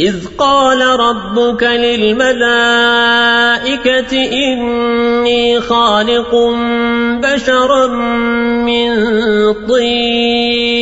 إذ قال ربك للملائكة إني خالق بشرا من طين.